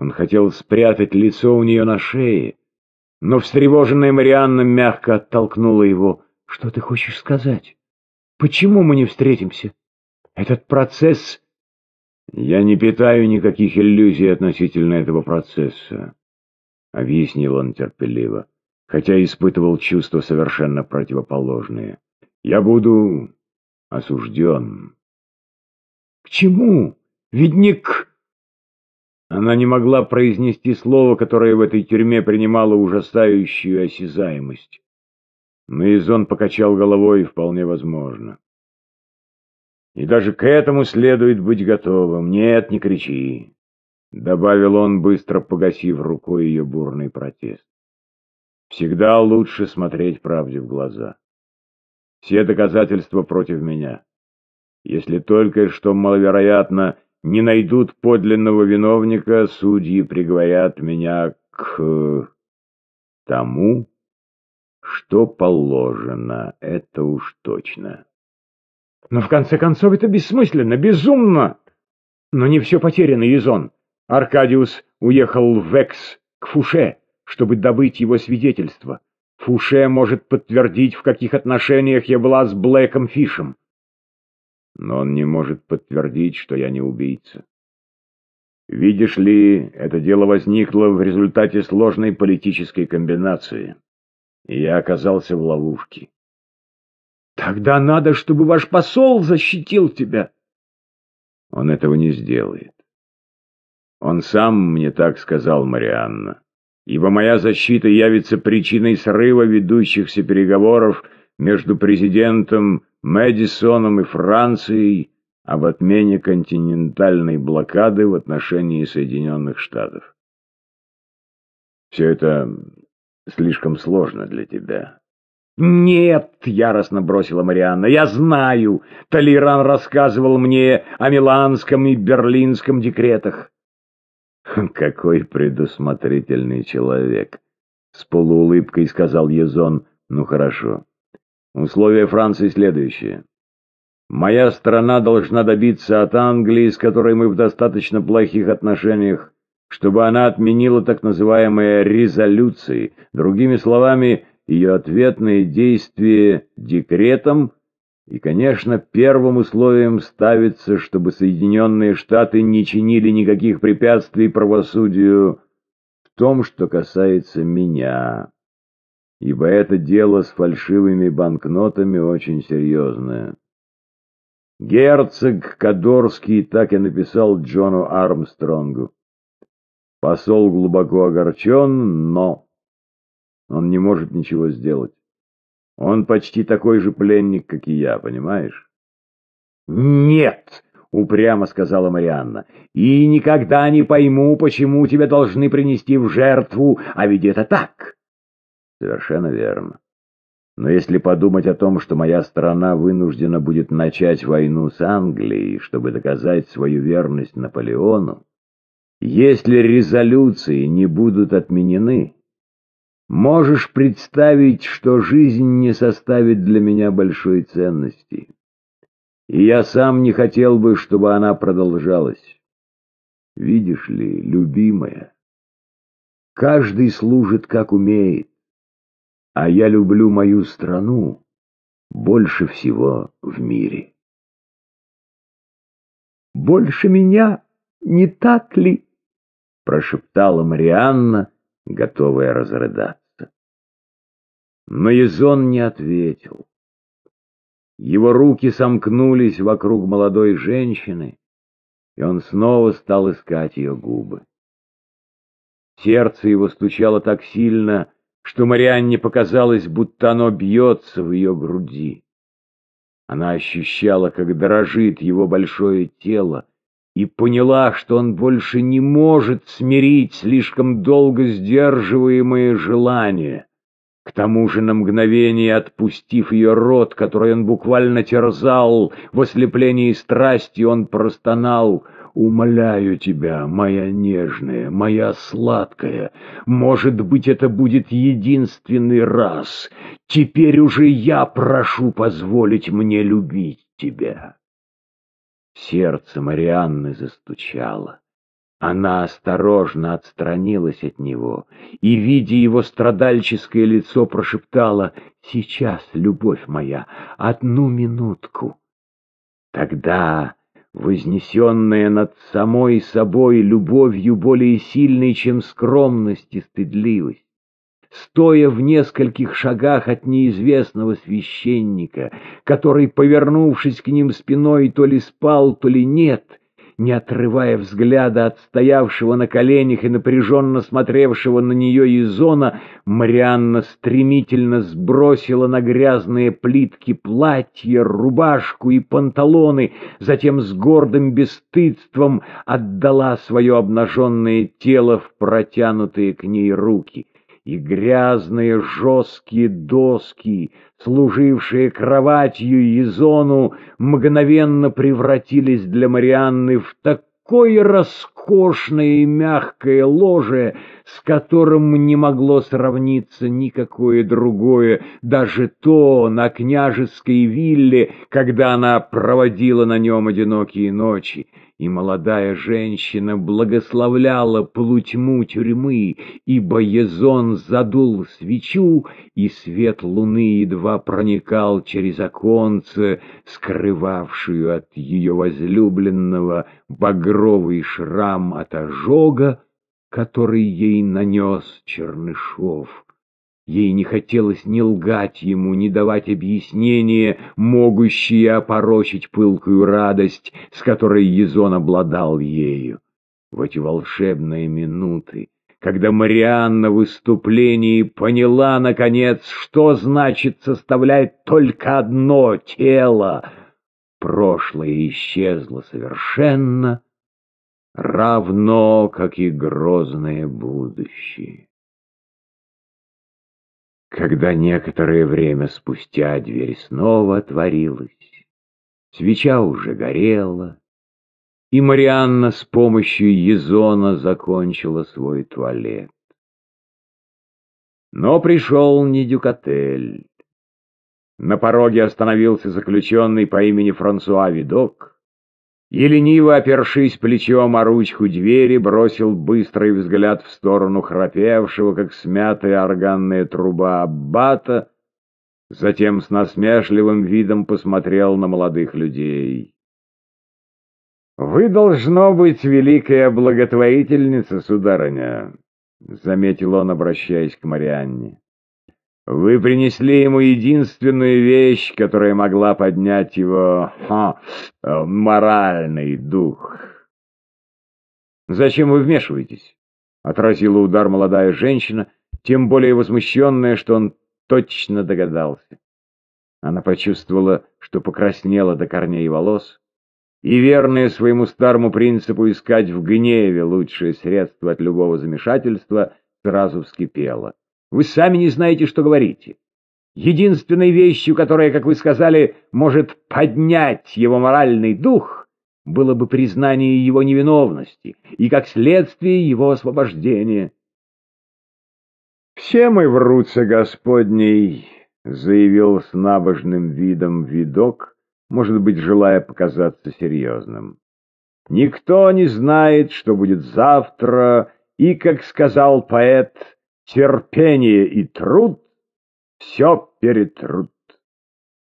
Он хотел спрятать лицо у нее на шее, но встревоженная Марианна мягко оттолкнула его. «Что ты хочешь сказать? Почему мы не встретимся? Этот процесс...» «Я не питаю никаких иллюзий относительно этого процесса», — объяснил он терпеливо, хотя испытывал чувства совершенно противоположные. «Я буду осужден». «К чему? Ведь не к...» Она не могла произнести слово, которое в этой тюрьме принимало ужасающую осязаемость. Но покачал головой, вполне возможно. И даже к этому следует быть готовым. Нет, не кричи, — добавил он, быстро погасив рукой ее бурный протест. Всегда лучше смотреть правде в глаза. Все доказательства против меня. Если только, что маловероятно, не найдут подлинного виновника, судьи приговорят меня к тому, что положено, это уж точно. Но в конце концов это бессмысленно, безумно. Но не все потеряно, Изон. Аркадиус уехал в Экс к Фуше, чтобы добыть его свидетельство. Фуше может подтвердить, в каких отношениях я была с Блэком Фишем но он не может подтвердить, что я не убийца. Видишь ли, это дело возникло в результате сложной политической комбинации, и я оказался в ловушке. Тогда надо, чтобы ваш посол защитил тебя. Он этого не сделает. Он сам мне так сказал, Марианна, ибо моя защита явится причиной срыва ведущихся переговоров между президентом Мэдисоном и Францией об отмене континентальной блокады в отношении Соединенных Штатов. Все это слишком сложно для тебя. «Нет!» — яростно бросила Марианна. «Я знаю! Толеран рассказывал мне о Миланском и Берлинском декретах». «Какой предусмотрительный человек!» — с полуулыбкой сказал Езон. «Ну хорошо. Условие Франции следующее. Моя страна должна добиться от Англии, с которой мы в достаточно плохих отношениях, чтобы она отменила так называемые резолюции, другими словами, ее ответные действия декретом, и, конечно, первым условием ставится, чтобы Соединенные Штаты не чинили никаких препятствий правосудию в том, что касается меня ибо это дело с фальшивыми банкнотами очень серьезное. Герцог Кадорский так и написал Джону Армстронгу. Посол глубоко огорчен, но он не может ничего сделать. Он почти такой же пленник, как и я, понимаешь? «Нет!» — упрямо сказала Марианна. «И никогда не пойму, почему тебя должны принести в жертву, а ведь это так!» Совершенно верно. Но если подумать о том, что моя страна вынуждена будет начать войну с Англией, чтобы доказать свою верность Наполеону, если резолюции не будут отменены, можешь представить, что жизнь не составит для меня большой ценности. И я сам не хотел бы, чтобы она продолжалась. Видишь ли, любимая, каждый служит как умеет. А я люблю мою страну больше всего в мире. «Больше меня, не так ли?» — прошептала Марианна, готовая разрыдаться. Но Езон не ответил. Его руки сомкнулись вокруг молодой женщины, и он снова стал искать ее губы. Сердце его стучало так сильно, что Марианне показалось, будто оно бьется в ее груди. Она ощущала, как дрожит его большое тело, и поняла, что он больше не может смирить слишком долго сдерживаемые желания. К тому же на мгновение отпустив ее рот, который он буквально терзал, в ослеплении страсти он простонал — Умоляю тебя, моя нежная, моя сладкая, может быть, это будет единственный раз. Теперь уже я прошу позволить мне любить тебя. Сердце Марианны застучало. Она осторожно отстранилась от него и, видя его страдальческое лицо, прошептала «Сейчас, любовь моя, одну минутку». Тогда, вознесенная над самой собой любовью более сильной, чем скромность и стыдливость, стоя в нескольких шагах от неизвестного священника, который, повернувшись к ним спиной, то ли спал, то ли нет, не отрывая взгляда от стоявшего на коленях и напряженно смотревшего на нее Изона, Марианна стремительно сбросила на грязные плитки платье, рубашку и панталоны, затем с гордым бесстыдством отдала свое обнаженное тело в протянутые к ней руки и грязные жесткие доски, служившие кроватью и зону, мгновенно превратились для Марианны в такое роскошное и мягкое ложе, с которым не могло сравниться никакое другое, даже то на княжеской вилле, когда она проводила на нем одинокие ночи и молодая женщина благословляла полутьму тюрьмы, ибо Езон задул свечу, и свет луны едва проникал через оконце, скрывавшую от ее возлюбленного багровый шрам от ожога, который ей нанес Чернышов. Ей не хотелось ни лгать ему, ни давать объяснения, могущие опорочить пылкую радость, с которой Езон обладал ею. В эти волшебные минуты, когда Марианна в выступлении поняла, наконец, что значит составлять только одно тело, прошлое исчезло совершенно, равно как и грозное будущее. Когда некоторое время спустя дверь снова отворилась, свеча уже горела, и Марианна с помощью Езона закончила свой туалет. Но пришел не Дюкатель. На пороге остановился заключенный по имени Франсуа Видок, и, лениво опершись плечом о ручку двери, бросил быстрый взгляд в сторону храпевшего, как смятая органная труба аббата, затем с насмешливым видом посмотрел на молодых людей. «Вы, должно быть, великая благотворительница, сударыня», — заметил он, обращаясь к Марианне. Вы принесли ему единственную вещь, которая могла поднять его ха, э, моральный дух. «Зачем вы вмешиваетесь?» — отразила удар молодая женщина, тем более возмущенная, что он точно догадался. Она почувствовала, что покраснела до корней волос, и, верная своему старому принципу искать в гневе лучшее средство от любого замешательства, сразу вскипела. Вы сами не знаете, что говорите. Единственной вещью, которая, как вы сказали, может поднять его моральный дух, было бы признание его невиновности и, как следствие, его освобождение. «Все мы в руце Господней», — заявил с набожным видом видок, может быть, желая показаться серьезным. «Никто не знает, что будет завтра, и, как сказал поэт, терпение и труд все перетрут.